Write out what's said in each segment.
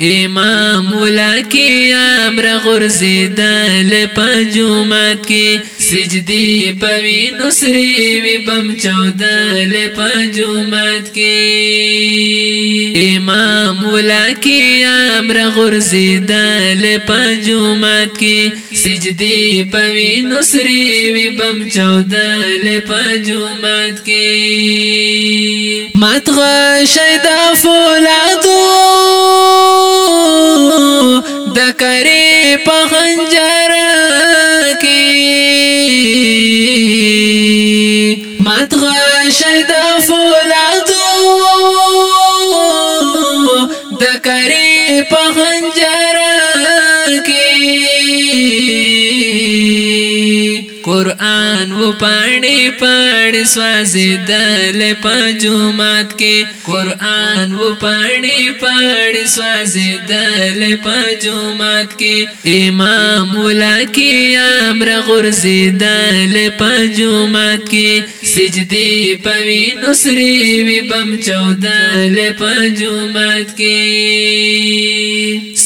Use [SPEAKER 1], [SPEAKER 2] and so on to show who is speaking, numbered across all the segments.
[SPEAKER 1] امام ولکه امر غرزیدل پنجومت کې سجدی پوی نسری وی بم چودل پنجومت کی امام ولکی امر غرزی دل پنجومت کی سجدی پوی نسری وی بم چودل پنجومت کی مات غشید فولادو د کرے په خنجره مدغش د فولادو د کری په خنجر کې پاڼې پاڼې سوازیدل په جمعات کې قران و پاڼې پاڼې سوازیدل په جمعات کې امام ولکه امر غرزیدل په جمعات کې سجدي پوي نصري وي بم چودل په جمعات کې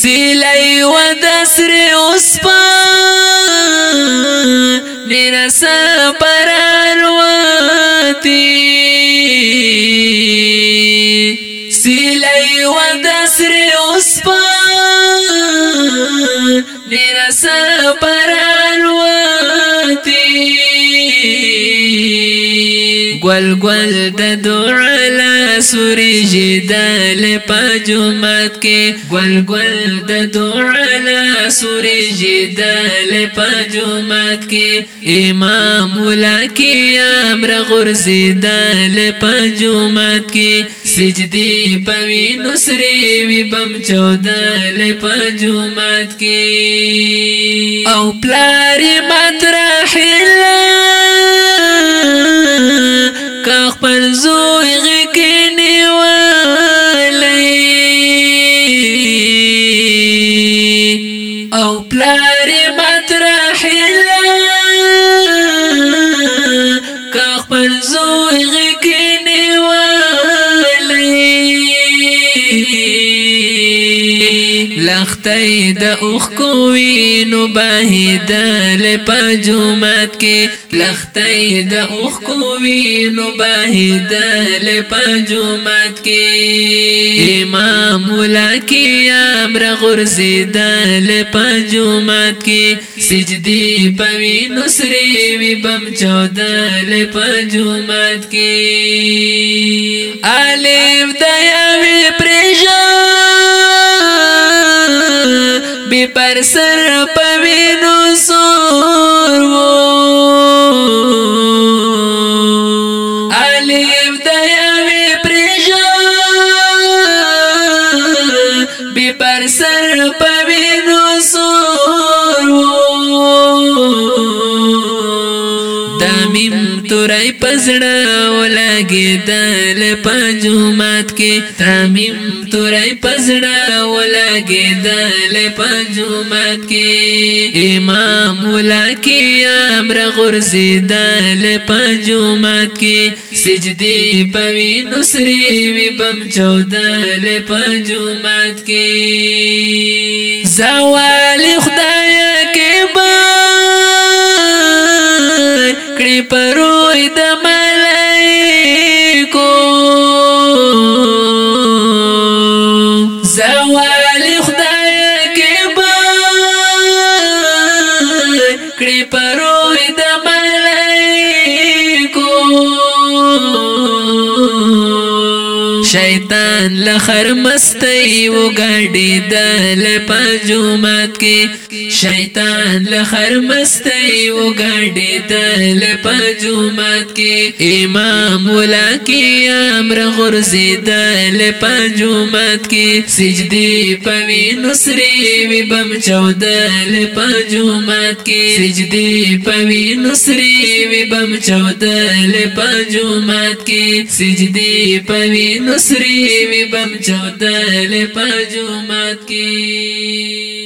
[SPEAKER 1] سلای و دسر اوس پان ډیر سفر وروتي سلی و دسر اوس په ډیر سفر گل گل د دعا لا سوري جدال پجمات کې گل گل د دعا لا سوري جدال پجمات کې امام لکی امر غرزي دال پجمات کې سجدي پوي نصري وي بم چودال پجمات کې او پلار مطرحه پلاری کاخ که زوئی غی کی کښتۍ د اوخ کوي نو بهیدل پجومات کې لختۍ د اوخ کوي نو بهیدل پجومات کې امام ولکه امر غرزیدل پجومات کې سجدي پوي نصري وي بم چودل پجومات کې الف د یوې پرژن سر پوینو سور وو علیف دیوی پریشان بی پر سر پوینو سور وو دامیم تورائی پزڑا ولګېدل په جمعات کې تمیم تورې پزړه ولګېدل په جمعات کې امام ولکه امر غرزېدل په جمعات کې سجدي پوي نصري وي بم چودل په جمعات کې زوال کړې په شیطان لخر مستی وګاډي دل پنجومات کې شیطان لخر مستی وګاډي دل پنجومات کې امام ولا کې امر غرزي دل پنجومات کې سجدي پوي نصري وي بم چودل پنجومات کې سجدي پوي نصري وي بم چودل پنجومات کې سجدي پوي نصري سری وی بم چوتل پجومات کی